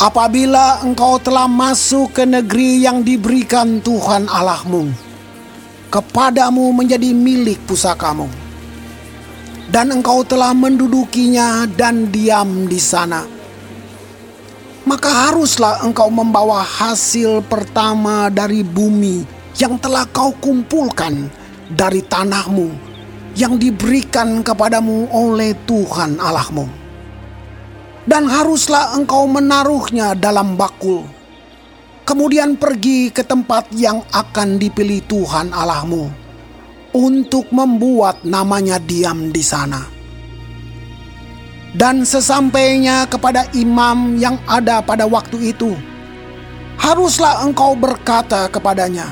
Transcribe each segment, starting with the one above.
Apabila engkau telah masuk ke negeri yang diberikan Tuhan Allahmu, kepadamu menjadi milik pusakamu, dan engkau telah mendudukinya dan diam di sana, maka haruslah engkau membawa hasil pertama dari bumi yang telah kau kumpulkan dari tanahmu yang diberikan kepadamu oleh Tuhan Allahmu dan haruslah engkau menaruhnya dalam bakul. Kemudian pergi ke tempat yang akan dipilih Tuhan Allahmu untuk membuat namanya diam di sana. Dan sesampainya kepada imam yang ada pada waktu itu, haruslah engkau berkata kepadanya,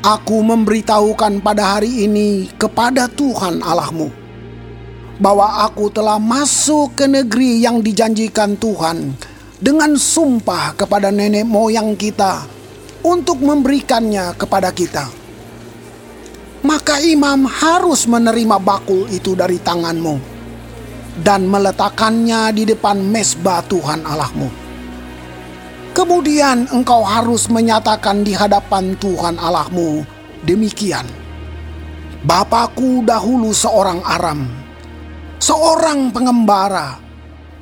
Aku memberitahukan pada hari ini kepada Tuhan Allahmu bahwa aku telah masuk ke negeri yang dijanjikan Tuhan dengan sumpah kepada nenek moyang kita untuk memberikannya kepada kita. Maka imam harus menerima bakul itu dari tanganmu dan meletakkannya di depan mesbah Tuhan Allahmu. Kemudian engkau harus menyatakan di hadapan Tuhan Allahmu demikian. Bapakku dahulu seorang Aram, seorang pengembara.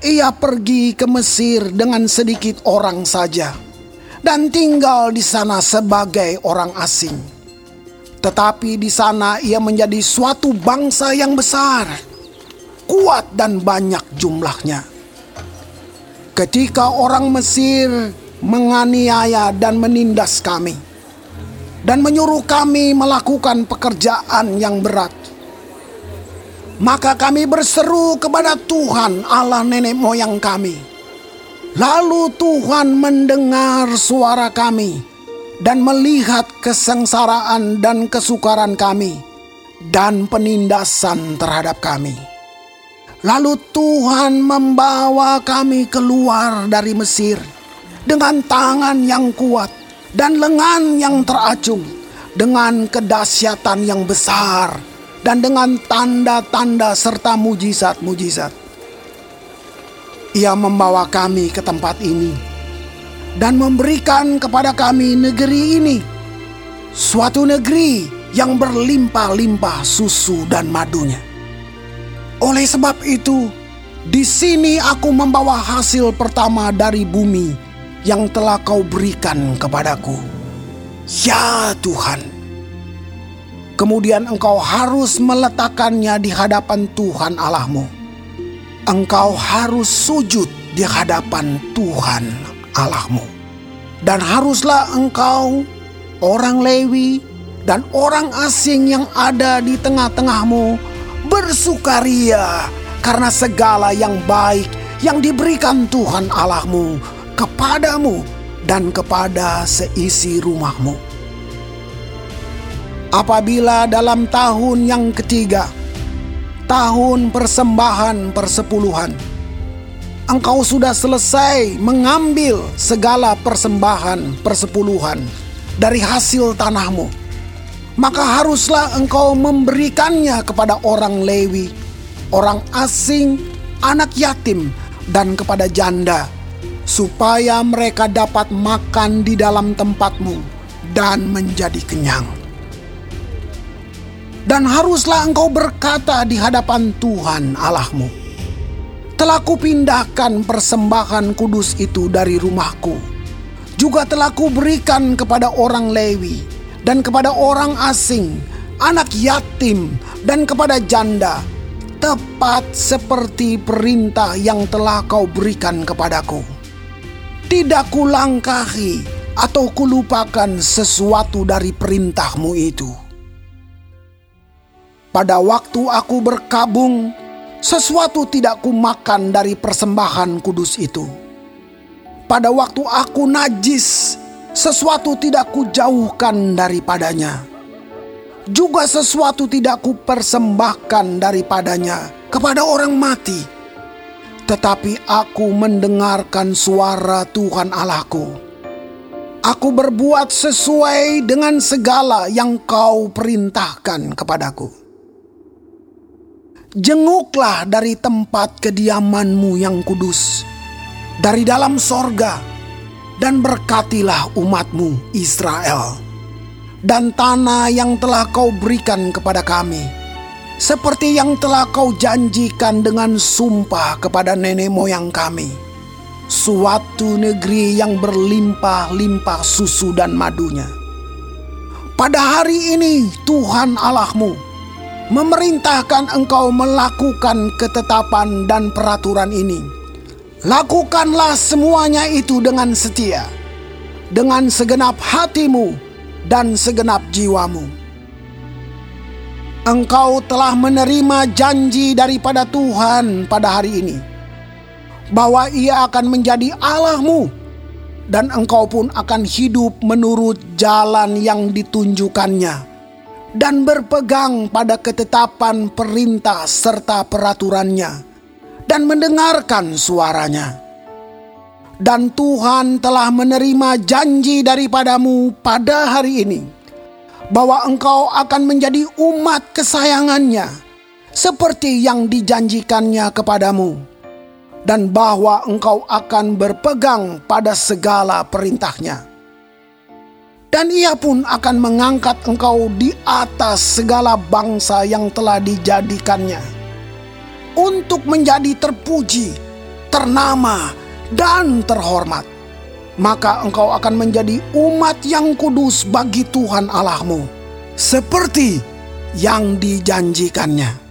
Ia pergi ke Mesir dengan sedikit orang saja dan tinggal di sana sebagai orang asing. Tetapi di sana ia menjadi suatu bangsa yang besar, kuat dan banyak jumlahnya. Ketika orang Mesir menganiaya dan menindas kami dan menyuruh kami melakukan pekerjaan yang berat, maka kami berseru kepada Tuhan Allah nenek moyang kami. Lalu Tuhan mendengar suara kami dan melihat kesengsaraan dan kesukaran kami dan penindasan terhadap kami. Lalu Tuhan membawa kami keluar dari Mesir dengan tangan yang kuat dan lengan yang teracung dengan kedahsyatan yang besar dan dengan tanda-tanda serta mujizat-mujizat. Ia membawa kami ke tempat ini dan memberikan kepada kami negeri ini, suatu negeri yang berlimpah-limpah susu dan madunya. Oleh sebab itu, di sini aku membawa hasil pertama dari bumi yang telah kau berikan kepadaku. Ya Tuhan, Kemudian engkau harus meletakkannya di hadapan Tuhan Allahmu. Engkau harus sujud di hadapan Tuhan Allahmu. Dan haruslah engkau, orang Lewi, dan orang asing yang ada di tengah-tengahmu bersukaria karena segala yang baik yang diberikan Tuhan Allahmu kepadamu dan kepada seisi rumahmu apabila dalam tahun yang ketiga, tahun persembahan persepuluhan, engkau sudah selesai mengambil segala persembahan persepuluhan dari hasil tanahmu, maka haruslah engkau memberikannya kepada orang Lewi, orang asing, anak yatim, dan kepada janda, supaya mereka dapat makan di dalam tempatmu dan menjadi kenyang dan haruslah engkau berkata di hadapan Tuhan Allahmu. Telah kupindahkan persembahan kudus itu dari rumahku. Juga telah kuberikan kepada orang Lewi dan kepada orang asing, anak yatim dan kepada janda, tepat seperti perintah yang telah kau berikan kepadaku. Tidak kulangkahi atau kulupakan sesuatu dari perintahmu itu pada waktu aku berkabung, sesuatu tidak kumakan dari persembahan kudus itu. Pada waktu aku najis, sesuatu tidak kujauhkan daripadanya. Juga sesuatu tidak kupersembahkan daripadanya kepada orang mati. Tetapi aku mendengarkan suara Tuhan Allahku. Aku berbuat sesuai dengan segala yang kau perintahkan kepadaku jenguklah dari tempat kediamanmu yang kudus, dari dalam sorga dan berkatilah umatmu Israel. Dan tanah yang telah kau berikan kepada kami seperti yang telah kau janjikan dengan sumpah kepada nenek moyang kami suatu negeri yang berlimpah-limpah susu dan madunya. Pada hari ini Tuhan Allahmu memerintahkan engkau melakukan ketetapan dan peraturan ini Lakukanlah semuanya itu dengan setia, dengan segenap hatimu dan segenap jiwamu. Engkau telah menerima janji daripada Tuhan pada hari ini, bahwa Ia akan menjadi Allahmu, dan engkau pun akan hidup menurut jalan yang ditunjukkannya, dan berpegang pada ketetapan perintah serta peraturannya dan mendengarkan suaranya. Dan Tuhan telah menerima janji daripadamu pada hari ini, bahwa engkau akan menjadi umat kesayangannya, seperti yang dijanjikannya kepadamu, dan bahwa engkau akan berpegang pada segala perintahnya. Dan ia pun akan mengangkat engkau di atas segala bangsa yang telah dijadikannya untuk menjadi terpuji, ternama, dan terhormat. Maka engkau akan menjadi umat yang kudus bagi Tuhan Allahmu, seperti yang dijanjikannya.